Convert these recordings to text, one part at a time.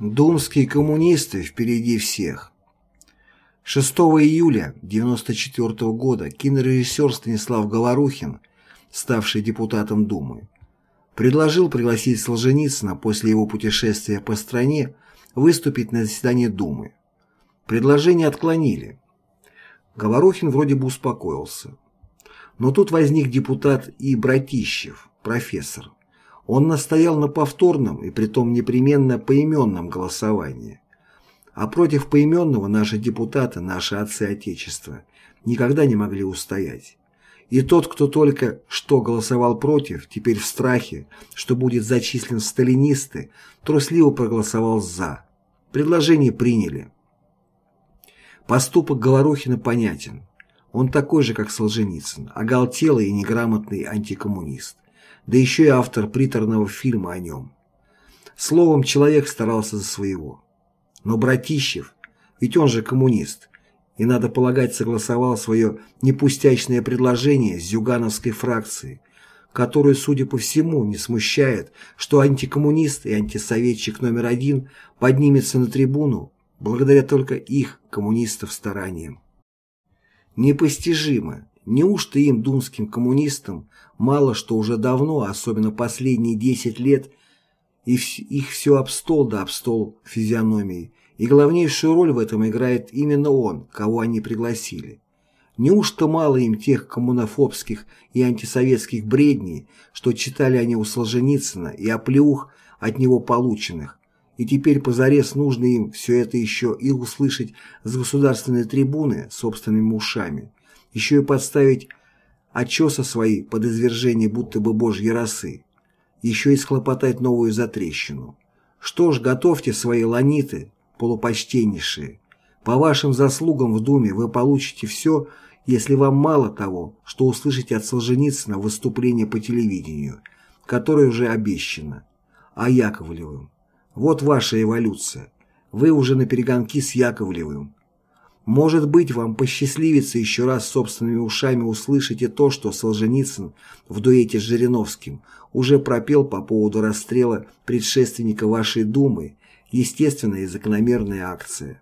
Думские коммунисты впереди всех. 6 июля 1994 года кинорежиссер Станислав Говорухин, ставший депутатом Думы, предложил пригласить Солженицына после его путешествия по стране выступить на заседании Думы. Предложение отклонили. Говорухин вроде бы успокоился. Но тут возник депутат И. Братищев, профессор. Он настоял на повторном и притом непременно поименном голосовании. А против поименного наши депутаты, наши отцы Отечества, никогда не могли устоять. И тот, кто только что голосовал против, теперь в страхе, что будет зачислен в сталинисты, трусливо проголосовал «за». Предложение приняли. Поступок Говорухина понятен. Он такой же, как Солженицын, оголтелый и неграмотный антикоммунист да еще и автор приторного фильма о нем. Словом, человек старался за своего. Но Братищев, ведь он же коммунист, и, надо полагать, согласовал свое непустячное предложение с зюгановской фракцией, которую, судя по всему, не смущает, что антикоммунист и антисоветчик номер один поднимется на трибуну благодаря только их, коммунистов, стараниям. Непостижимо, Неужто им, думским коммунистам, мало что уже давно, особенно последние 10 лет, их все об стол да об стол физиономии, и главнейшую роль в этом играет именно он, кого они пригласили. Неужто мало им тех коммунофобских и антисоветских бредней, что читали они у Солженицына и оплеух от него полученных, и теперь позарез нужно им все это еще и услышать с государственной трибуны собственными ушами, еще и подставить отчеса свои под извержение будто бы божьей росы, еще и схлопотать новую затрещину. Что ж, готовьте свои ланиты, полупочтеннейшие. По вашим заслугам в Думе вы получите все, если вам мало того, что услышите от Солженицына выступление по телевидению, которое уже обещано, а Яковлевым. Вот ваша эволюция. Вы уже на перегонки с Яковлевым. Может быть, вам посчастливится еще раз собственными ушами услышать и то, что Солженицын в дуэте с Жириновским уже пропел по поводу расстрела предшественника вашей Думы, естественная и закономерная акция.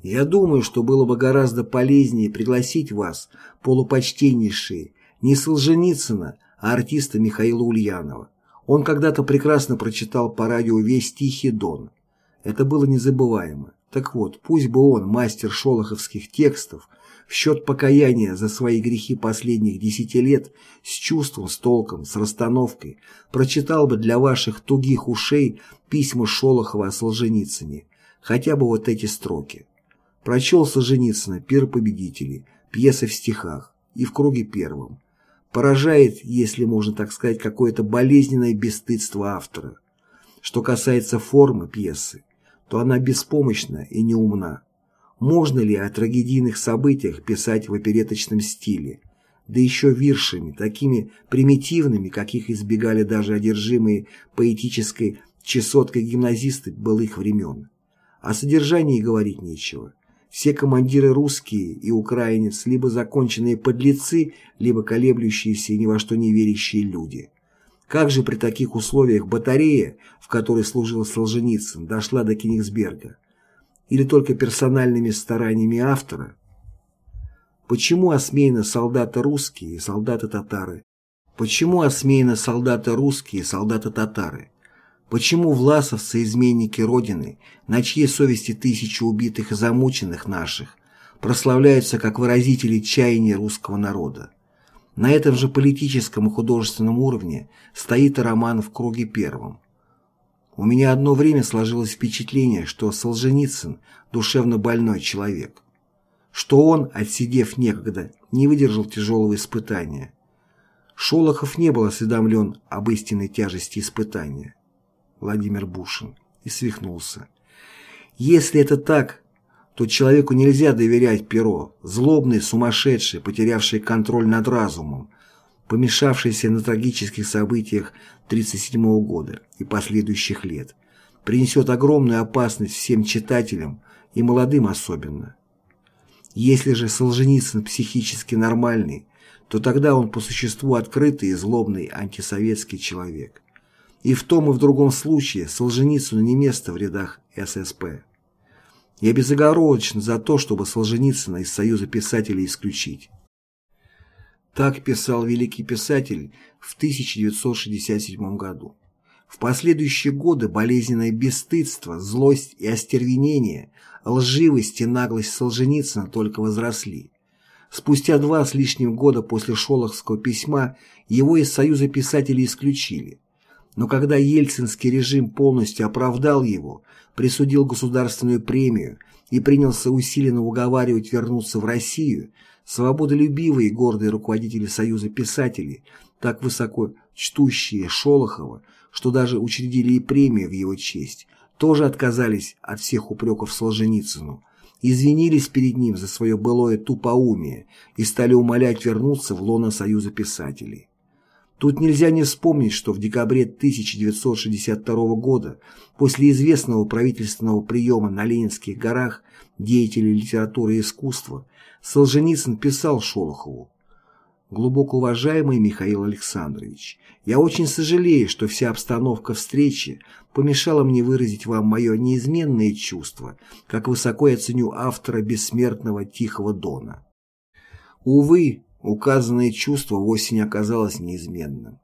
Я думаю, что было бы гораздо полезнее пригласить вас, полупочтеннейшие, не Солженицына, а артиста Михаила Ульянова. Он когда-то прекрасно прочитал по радио весь Тихий Дон. Это было незабываемо. Так вот, пусть бы он, мастер шолоховских текстов, в счет покаяния за свои грехи последних десяти лет с чувством, с толком, с расстановкой, прочитал бы для ваших тугих ушей письма Шолохова о Солженицыне, хотя бы вот эти строки. Прочел Солженицына «Пир победителей», пьеса в стихах и в круге первом. Поражает, если можно так сказать, какое-то болезненное бесстыдство автора. Что касается формы пьесы, то она беспомощна и неумна. Можно ли о трагедийных событиях писать в опереточном стиле, да еще виршами, такими примитивными, каких избегали даже одержимые поэтической чесоткой гимназисты былых времен? О содержании говорить нечего. Все командиры русские и украинец либо законченные подлецы, либо колеблющиеся и ни во что не верящие люди. Как же при таких условиях батарея, в которой служил Солженицын, дошла до Кенигсберга? Или только персональными стараниями автора? Почему осмеяны солдаты русские и солдаты-татары? Почему осмеяны солдаты русские и солдаты-татары? Почему власовцы, изменники Родины, на чьей совести тысячи убитых и замученных наших, прославляются как выразители чаяния русского народа? На этом же политическом и художественном уровне стоит роман «В круге первом». У меня одно время сложилось впечатление, что Солженицын – душевно больной человек, что он, отсидев некогда, не выдержал тяжелого испытания. Шолохов не был осведомлен об истинной тяжести испытания. Владимир Бушин. И свихнулся. Если это так, то человеку нельзя доверять перо, злобный, сумасшедший, потерявший контроль над разумом, помешавшийся на трагических событиях 1937 года и последующих лет, принесет огромную опасность всем читателям и молодым особенно. Если же Солженицын психически нормальный, то тогда он по существу открытый и злобный антисоветский человек. И в том и в другом случае Солженицыну не место в рядах ССП. Я безоговорочно за то, чтобы Солженицына из Союза писателей исключить. Так писал великий писатель в 1967 году. В последующие годы болезненное бесстыдство, злость и остервенение, лживость и наглость Солженицына только возросли. Спустя два с лишним года после Шолоховского письма его из Союза писателей исключили. Но когда ельцинский режим полностью оправдал его, присудил государственную премию и принялся усиленно уговаривать вернуться в Россию, свободолюбивые и гордые руководители Союза писателей, так высоко чтущие Шолохова, что даже учредили и премию в его честь, тоже отказались от всех упреков Солженицыну, извинились перед ним за свое былое тупоумие и стали умолять вернуться в лоно Союза писателей. Тут нельзя не вспомнить, что в декабре 1962 года, после известного правительственного приема на Ленинских горах деятелей литературы и искусства, Солженицын писал Шолохову Глубоко уважаемый Михаил Александрович, я очень сожалею, что вся обстановка встречи помешала мне выразить вам мое неизменное чувство, как высоко я ценю автора бессмертного Тихого Дона. Увы, указанное чувство вовсе не оказалось неизменным.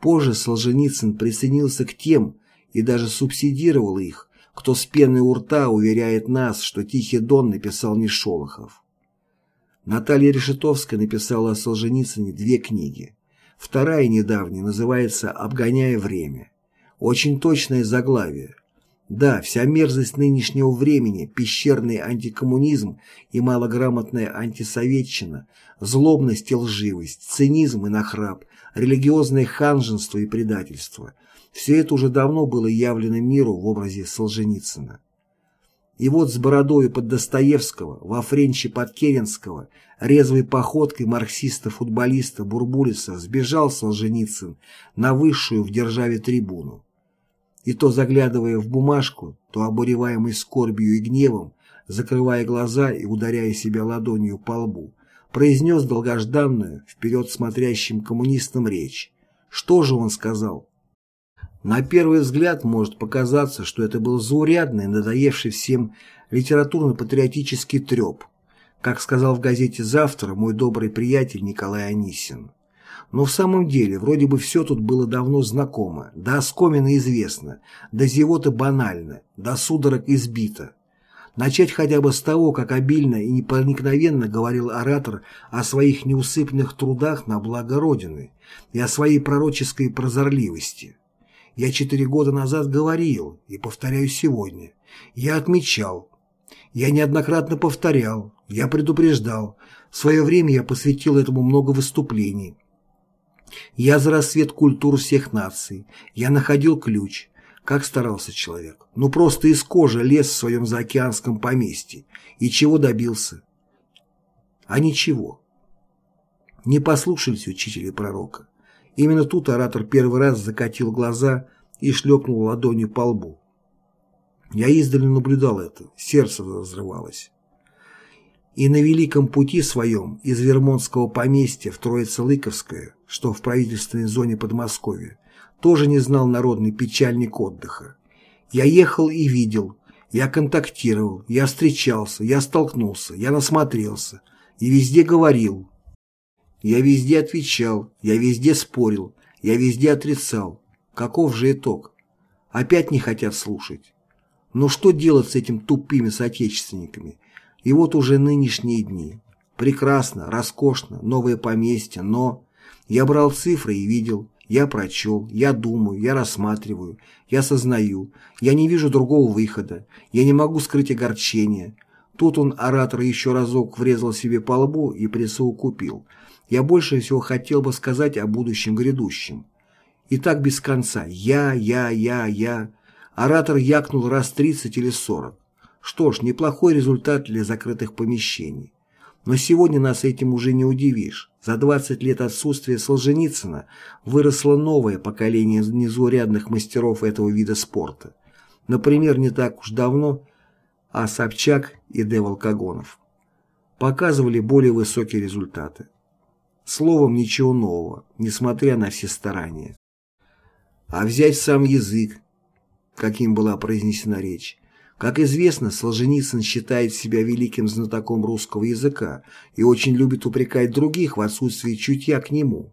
Позже Солженицын присоединился к тем и даже субсидировал их, кто с пеной у рта уверяет нас, что Тихий Дон написал не Шолохов. Наталья Решетовская написала о Солженицыне две книги. Вторая, недавняя, называется «Обгоняя время». Очень точное заглавие. Да, вся мерзость нынешнего времени, пещерный антикоммунизм и малограмотная антисоветчина, злобность и лживость, цинизм и нахрап, религиозное ханженство и предательство – все это уже давно было явлено миру в образе Солженицына. И вот с бородою под Достоевского, во френче под Керенского, резвой походкой марксиста-футболиста Бурбулиса сбежал Солженицын на высшую в державе трибуну. И то заглядывая в бумажку, то обуреваемый скорбью и гневом, закрывая глаза и ударяя себя ладонью по лбу, произнес долгожданную, вперед смотрящим коммунистам речь. Что же он сказал? На первый взгляд может показаться, что это был заурядный, надоевший всем литературно-патриотический треп, как сказал в газете «Завтра» мой добрый приятель Николай Анисин. Но в самом деле, вроде бы все тут было давно знакомо, да оскоменно известно, да зевота банально, да судорог избито. Начать хотя бы с того, как обильно и непроникновенно говорил оратор о своих неусыпных трудах на благо Родины и о своей пророческой прозорливости. Я четыре года назад говорил, и повторяю сегодня. Я отмечал. Я неоднократно повторял. Я предупреждал. В свое время я посвятил этому много выступлений. Я за рассвет культур всех наций. Я находил ключ. Как старался человек. Ну просто из кожи лез в своем заокеанском поместье. И чего добился? А ничего. Не послушались учителя пророка. Именно тут оратор первый раз закатил глаза и шлепнул ладонью по лбу. Я издали наблюдал это, сердце разрывалось. И на великом пути своем из Вермонтского поместья в Троице-Лыковское, что в правительственной зоне Подмосковья, тоже не знал народный печальник отдыха. Я ехал и видел, я контактировал, я встречался, я столкнулся, я насмотрелся и везде говорил, я везде отвечал, я везде спорил, я везде отрицал. Каков же итог? Опять не хотят слушать. Но что делать с этими тупыми соотечественниками? И вот уже нынешние дни. Прекрасно, роскошно, новое поместье, но... Я брал цифры и видел, я прочел, я думаю, я рассматриваю, я сознаю, я не вижу другого выхода, я не могу скрыть огорчение. Тут он, оратор, еще разок врезал себе по лбу и присоукупил – я больше всего хотел бы сказать о будущем грядущем. И так без конца. Я, я, я, я. Оратор якнул раз 30 или 40. Что ж, неплохой результат для закрытых помещений. Но сегодня нас этим уже не удивишь. За 20 лет отсутствия Солженицына выросло новое поколение незаурядных мастеров этого вида спорта. Например, не так уж давно а Собчак и Д. Волкогонов показывали более высокие результаты. Словом, ничего нового, несмотря на все старания. А взять сам язык, каким была произнесена речь. Как известно, Солженицын считает себя великим знатоком русского языка и очень любит упрекать других в отсутствии чутья к нему.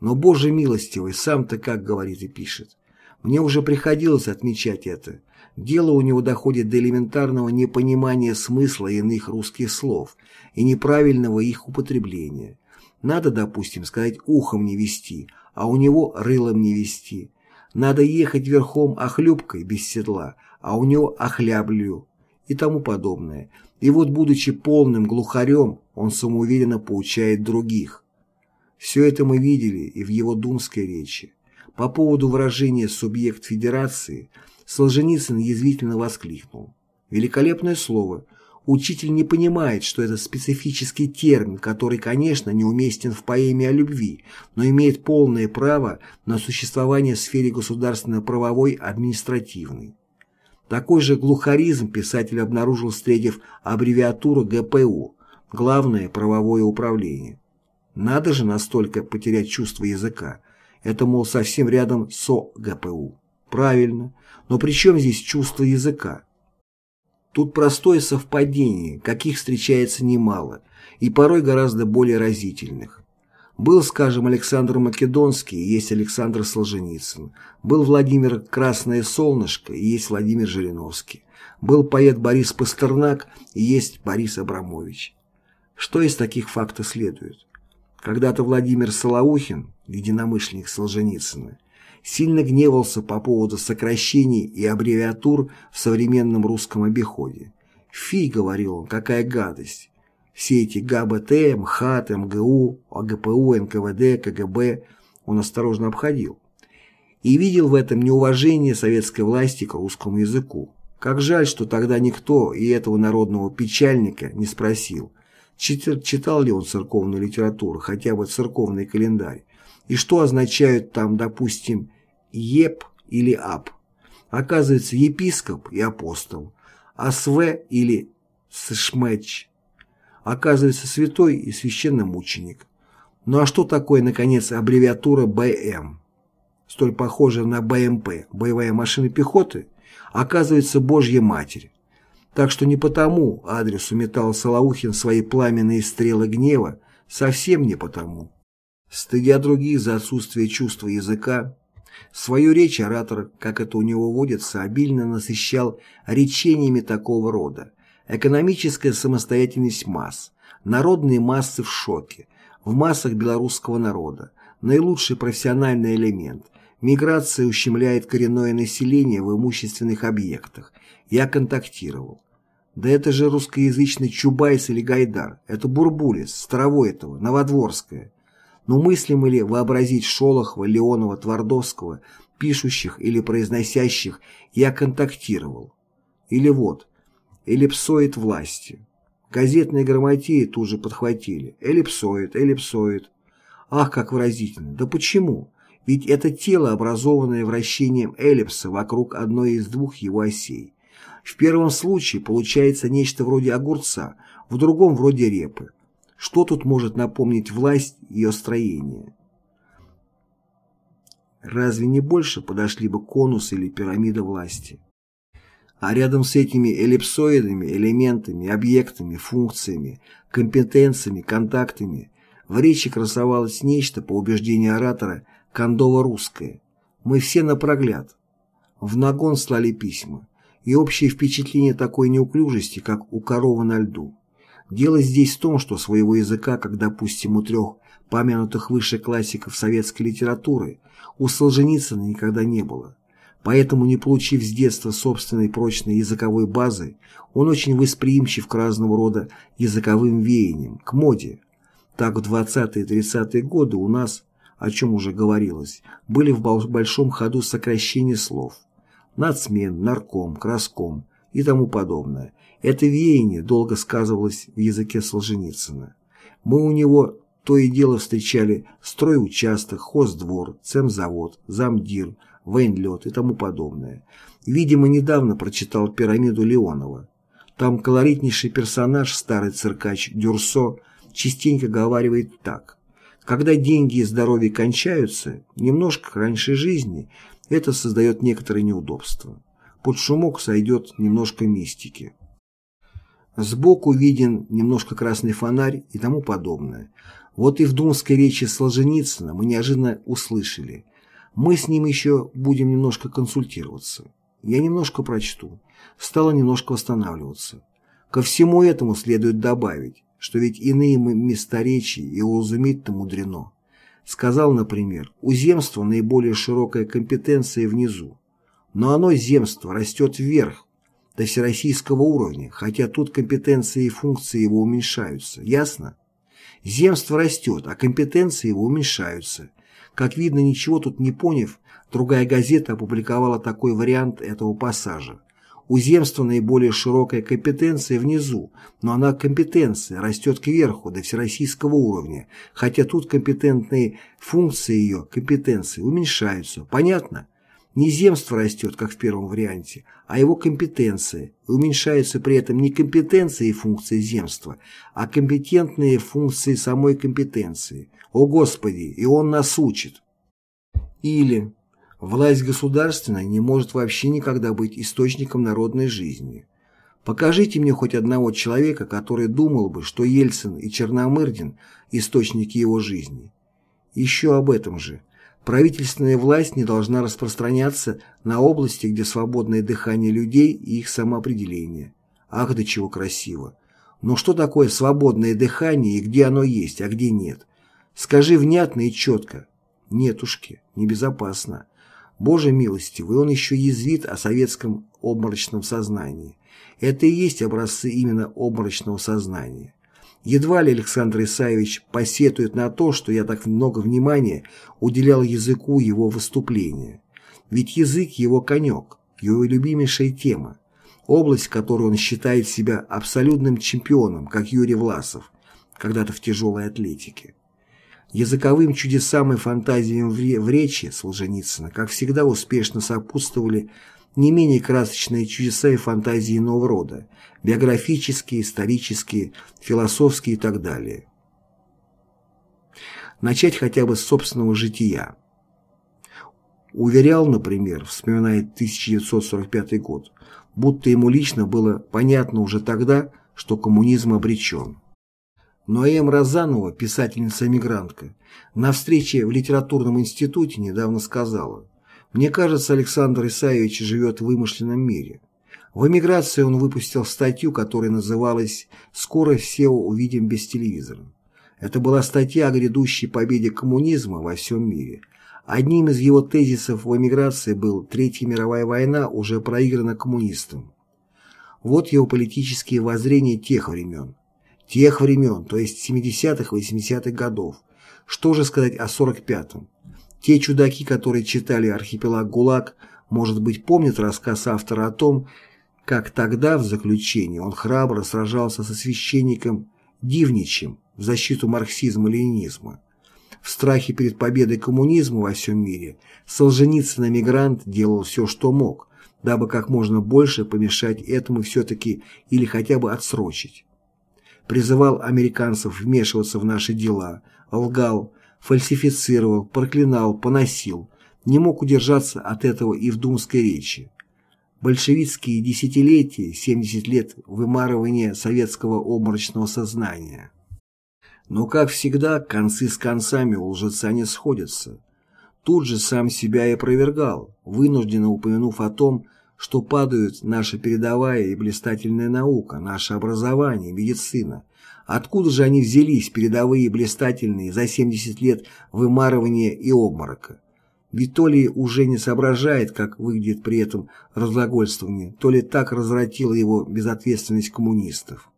Но, Боже милостивый, сам-то как говорит и пишет. Мне уже приходилось отмечать это. Дело у него доходит до элементарного непонимания смысла иных русских слов и неправильного их употребления. Надо, допустим, сказать ухом не вести, а у него рылом не вести. Надо ехать верхом охлюбкой без седла, а у него охляблю и тому подобное. И вот, будучи полным глухарем, он самоуверенно поучает других. Все это мы видели и в его думской речи. По поводу выражения «субъект федерации» Солженицын язвительно воскликнул. Великолепное слово, Учитель не понимает, что это специфический термин, который, конечно, неуместен в поэме о любви, но имеет полное право на существование в сфере государственно-правовой административной. Такой же глухаризм писатель обнаружил, встретив аббревиатуру ГПУ – Главное правовое управление. Надо же настолько потерять чувство языка. Это, мол, совсем рядом со ГПУ. Правильно. Но при чем здесь чувство языка? Тут простое совпадение, каких встречается немало, и порой гораздо более разительных. Был, скажем, Александр Македонский, есть Александр Солженицын. Был Владимир Красное Солнышко, есть Владимир Жириновский. Был поэт Борис Пастернак, есть Борис Абрамович. Что из таких фактов следует? Когда-то Владимир Солоухин, единомышленник Солженицына, сильно гневался по поводу сокращений и аббревиатур в современном русском обиходе. «Фи», — говорил он, — «какая гадость! Все эти ГАБТ, МХАТ, МГУ, АГПУ, НКВД, КГБ он осторожно обходил. И видел в этом неуважение советской власти к русскому языку. Как жаль, что тогда никто и этого народного печальника не спросил, читал ли он церковную литературу, хотя бы церковный календарь, и что означают там, допустим, еп или ап. Оказывается, епископ и апостол, а св или сшмеч. Оказывается, святой и священномученик. Ну а что такое, наконец, аббревиатура БМ? Столь похожая на БМП, боевая машина пехоты, оказывается Божья Матерь. Так что не потому адресу метал Солоухин свои пламенные стрелы гнева, совсем не потому. Стыдя других за отсутствие чувства языка, Свою речь оратор, как это у него водится, обильно насыщал речениями такого рода. Экономическая самостоятельность масс, народные массы в шоке, в массах белорусского народа, наилучший профессиональный элемент, миграция ущемляет коренное население в имущественных объектах. Я контактировал. Да это же русскоязычный Чубайс или Гайдар, это Бурбулис, Старовойтова, Новодворская. Но мыслимо ли вообразить Шолохова, Леонова, Твардовского, пишущих или произносящих «я контактировал»? Или вот «эллипсоид власти». Газетные грамотеи тут же подхватили «эллипсоид, эллипсоид». Ах, как выразительно! Да почему? Ведь это тело, образованное вращением эллипса вокруг одной из двух его осей. В первом случае получается нечто вроде огурца, в другом вроде репы. Что тут может напомнить власть ее строение? Разве не больше подошли бы конус или пирамида власти? А рядом с этими эллипсоидами, элементами, объектами, функциями, компетенциями, контактами в речи красовалось нечто, по убеждению оратора, кондово-русское. Мы все напрогляд. В нагон слали письма. И общее впечатление такой неуклюжести, как у коровы на льду. Дело здесь в том, что своего языка, как, допустим, у трех помянутых выше классиков советской литературы, у Солженицына никогда не было. Поэтому, не получив с детства собственной прочной языковой базы, он очень восприимчив к разного рода языковым веяниям, к моде. Так в 20-е 30-е годы у нас, о чем уже говорилось, были в большом ходу сокращения слов. Нацмен, нарком, краском и тому подобное – это веяние долго сказывалось в языке Солженицына. Мы у него то и дело встречали стройучасток, хоздвор, цемзавод, замдир, военлет и тому подобное. Видимо, недавно прочитал «Пирамиду Леонова». Там колоритнейший персонаж, старый циркач Дюрсо, частенько говаривает так. Когда деньги и здоровье кончаются, немножко раньше жизни, Это создает некоторые неудобства. Под шумок сойдет немножко мистики. Сбоку виден немножко красный фонарь и тому подобное. Вот и в думской речи Солженицына мы неожиданно услышали. Мы с ним еще будем немножко консультироваться. Я немножко прочту. Стало немножко восстанавливаться. Ко всему этому следует добавить, что ведь иные места речи и уразуметь-то мудрено. Сказал, например, у земства наиболее широкая компетенция внизу. Но оно, земство, растет вверх, до всероссийского уровня, хотя тут компетенции и функции его уменьшаются. Ясно? Земство растет, а компетенции его уменьшаются. Как видно, ничего тут не поняв, другая газета опубликовала такой вариант этого пассажа. У земства наиболее широкая компетенция внизу, но она компетенция растет кверху до всероссийского уровня, хотя тут компетентные функции ее компетенции уменьшаются. Понятно? Не земство растет, как в первом варианте, а его компетенции. И уменьшаются при этом не компетенции и функции земства, а компетентные функции самой компетенции. О Господи, и Он нас учит. Или власть государственная не может вообще никогда быть источником народной жизни. Покажите мне хоть одного человека, который думал бы, что Ельцин и Черномырдин – источники его жизни. Еще об этом же – Правительственная власть не должна распространяться на области, где свободное дыхание людей и их самоопределение. Ах, до чего красиво! Но что такое свободное дыхание и где оно есть, а где нет? Скажи внятно и четко. Нетушки, небезопасно. Боже милостивый, он еще язвит о советском обморочном сознании. Это и есть образцы именно обморочного сознания. Едва ли Александр Исаевич посетует на то, что я так много внимания уделял языку его выступления. Ведь язык – его конек, его любимейшая тема, область, в которой он считает себя абсолютным чемпионом, как Юрий Власов, когда-то в тяжелой атлетике. Языковым чудесам и фантазиям в речи Солженицына, как всегда, успешно сопутствовали не менее красочные чудеса и фантазии иного рода, биографические, исторические, философские и так далее. Начать хотя бы с собственного жития. Уверял, например, вспоминая 1945 год, будто ему лично было понятно уже тогда, что коммунизм обречен. Но М. Розанова, писательница-эмигрантка, на встрече в литературном институте недавно сказала «Мне кажется, Александр Исаевич живет в вымышленном мире. В эмиграции он выпустил статью, которая называлась «Скоро все увидим без телевизора». Это была статья о грядущей победе коммунизма во всем мире. Одним из его тезисов в эмиграции был «Третья мировая война уже проиграна коммунистам». Вот его политические воззрения тех времен. Тех времен, то есть 70-х, 80-х годов. Что же сказать о 45-м? Те чудаки, которые читали «Архипелаг ГУЛАГ», может быть, помнят рассказ автора о том, как тогда, в заключении, он храбро сражался со священником Дивничем в защиту марксизма-ленинизма. В страхе перед победой коммунизма во всем мире Солженицын-эмигрант делал все, что мог, дабы как можно больше помешать этому все-таки или хотя бы отсрочить. Призывал американцев вмешиваться в наши дела, лгал, фальсифицировал, проклинал, поносил, не мог удержаться от этого и в думской речи большевистские десятилетия, 70 лет вымарывания советского обморочного сознания. Но, как всегда, концы с концами у лжеца не сходятся. Тут же сам себя и опровергал, вынужденно упомянув о том, что падают наша передовая и блистательная наука, наше образование, медицина. Откуда же они взялись, передовые и блистательные, за 70 лет вымарывания и обморока? Ведь то ли уже не соображает, как выглядит при этом разглагольствование, то ли так развратила его безответственность коммунистов.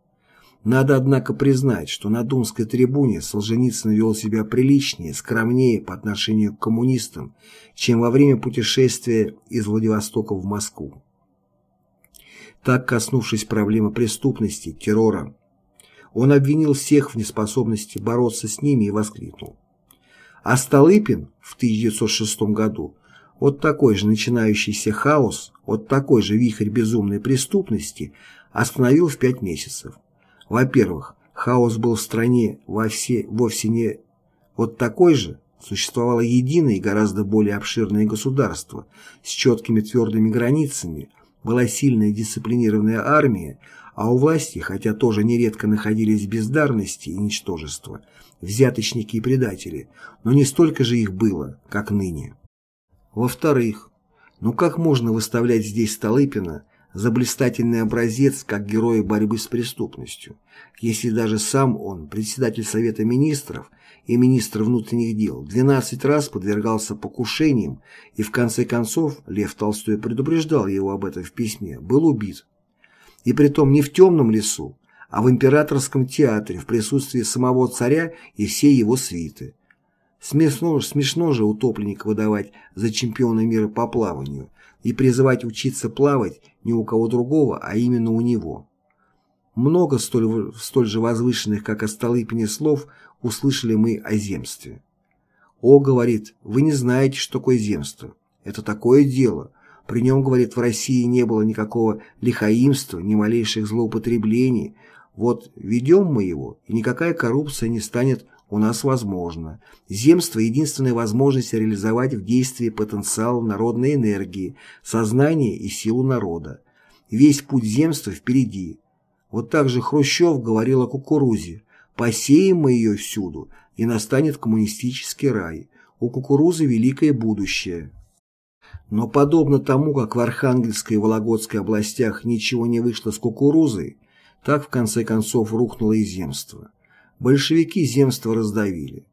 Надо, однако, признать, что на Думской трибуне Солженицын вел себя приличнее, скромнее по отношению к коммунистам, чем во время путешествия из Владивостока в Москву. Так, коснувшись проблемы преступности, террора, он обвинил всех в неспособности бороться с ними и воскликнул. А Столыпин в 1906 году вот такой же начинающийся хаос, вот такой же вихрь безумной преступности остановил в пять месяцев. Во-первых, хаос был в стране во все, вовсе не вот такой же, Существовало единое и гораздо более обширное государство с четкими твердыми границами, была сильная дисциплинированная армия, а у власти, хотя тоже нередко находились бездарности и ничтожества, взяточники и предатели, но не столько же их было, как ныне. Во-вторых, ну как можно выставлять здесь Столыпина за блистательный образец как героя борьбы с преступностью, если даже сам он, председатель Совета Министров и министр внутренних дел, 12 раз подвергался покушениям и в конце концов, Лев Толстой предупреждал его об этом в письме, был убит. И притом не в темном лесу, а в императорском театре в присутствии самого царя и всей его свиты. Смешно, смешно же утопленника выдавать за чемпиона мира по плаванию и призывать учиться плавать не у кого другого, а именно у него. Много столь, столь же возвышенных, как о Столыпине слов, услышали мы о земстве. «О, — говорит, — вы не знаете, что такое земство. Это такое дело. При нем, говорит, в России не было никакого лихаимства, ни малейших злоупотреблений. Вот ведем мы его, и никакая коррупция не станет у нас возможно. Земство – единственная возможность реализовать в действии потенциал народной энергии, сознания и силу народа. Весь путь земства впереди. Вот так же Хрущев говорил о кукурузе. «Посеем мы ее всюду, и настанет коммунистический рай. У кукурузы великое будущее». Но подобно тому, как в Архангельской и Вологодской областях ничего не вышло с кукурузой, так в конце концов рухнуло и земство большевики земство раздавили.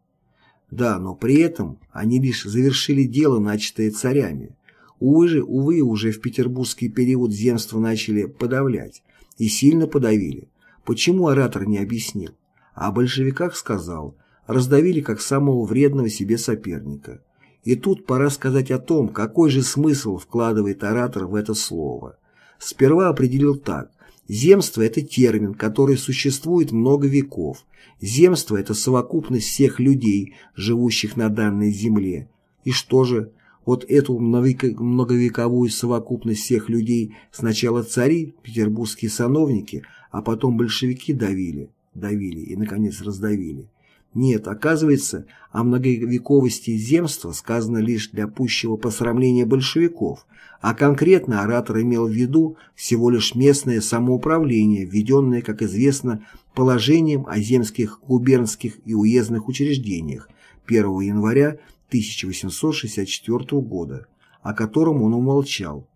Да, но при этом они лишь завершили дело, начатое царями. Увы, же, увы, уже в петербургский период земство начали подавлять. И сильно подавили. Почему оратор не объяснил? А о большевиках сказал, раздавили как самого вредного себе соперника. И тут пора сказать о том, какой же смысл вкладывает оратор в это слово. Сперва определил так – Земство – это термин, который существует много веков. Земство – это совокупность всех людей, живущих на данной земле. И что же, вот эту многовековую совокупность всех людей сначала цари, петербургские сановники, а потом большевики давили, давили и, наконец, раздавили. Нет, оказывается, о многовековости земства сказано лишь для пущего посрамления большевиков, а конкретно оратор имел в виду всего лишь местное самоуправление, введенное, как известно, положением о земских, губернских и уездных учреждениях 1 января 1864 года, о котором он умолчал.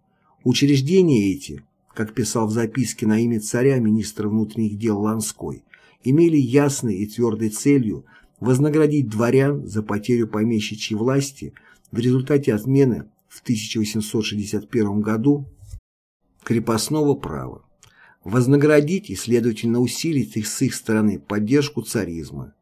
Учреждения эти, как писал в записке на имя царя министр внутренних дел Ланской, имели ясной и твердой целью вознаградить дворян за потерю помещичьей власти в результате отмены в 1861 году крепостного права, вознаградить и, следовательно, усилить их с их стороны поддержку царизма.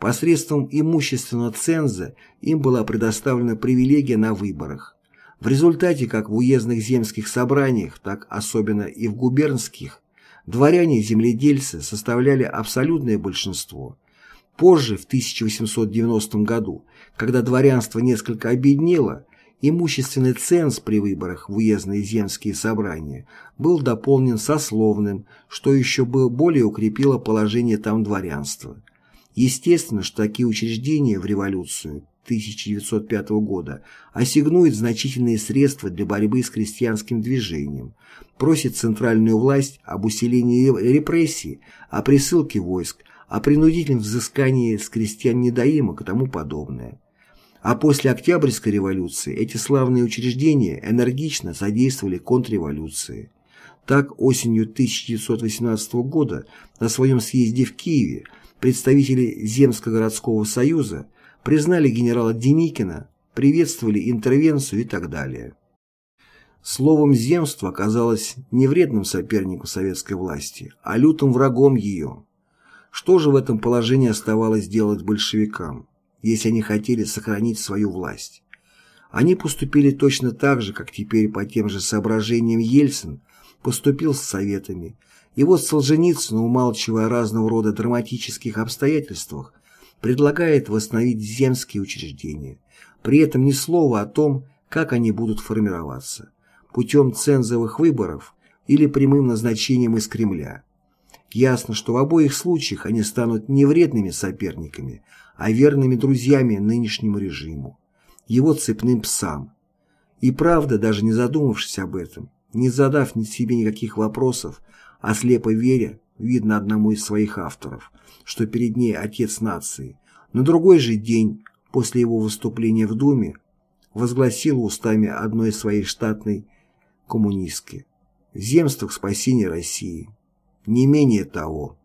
Посредством имущественного ценза им была предоставлена привилегия на выборах. В результате как в уездных земских собраниях, так особенно и в губернских, Дворяне-земледельцы составляли абсолютное большинство. Позже, в 1890 году, когда дворянство несколько обеднело, имущественный ценз при выборах в уездные земские собрания был дополнен сословным, что еще более укрепило положение там дворянства. Естественно, что такие учреждения в революцию 1905 года ассигнует значительные средства для борьбы с крестьянским движением, просит центральную власть об усилении репрессий, о присылке войск, о принудительном взыскании с крестьян недоимок и тому подобное. А после Октябрьской революции эти славные учреждения энергично содействовали контрреволюции. Так, осенью 1918 года на своем съезде в Киеве представители Земского городского союза признали генерала Деникина, приветствовали интервенцию и так далее. Словом, земство оказалось не вредным соперником советской власти, а лютым врагом ее. Что же в этом положении оставалось делать большевикам, если они хотели сохранить свою власть? Они поступили точно так же, как теперь по тем же соображениям Ельцин поступил с советами. И вот Солженицын, умалчивая разного рода драматических обстоятельствах, предлагает восстановить земские учреждения, при этом ни слова о том, как они будут формироваться, путем цензовых выборов или прямым назначением из Кремля. Ясно, что в обоих случаях они станут не вредными соперниками, а верными друзьями нынешнему режиму, его цепным псам. И правда, даже не задумавшись об этом, не задав себе никаких вопросов, а слепо веря, видно одному из своих авторов, что перед ней отец нации, на другой же день, после его выступления в Думе, возгласил устами одной своей штатной коммунистки «Земство к спасению России». Не менее того.